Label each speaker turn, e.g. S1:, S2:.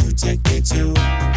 S1: you take me to?